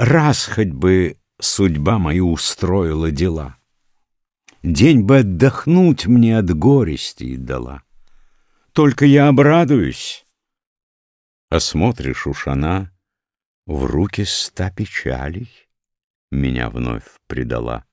Раз хоть бы судьба мою устроила дела, День бы отдохнуть мне от горести дала. Только я обрадуюсь, а смотришь уж она В руки ста печалей Меня вновь предала.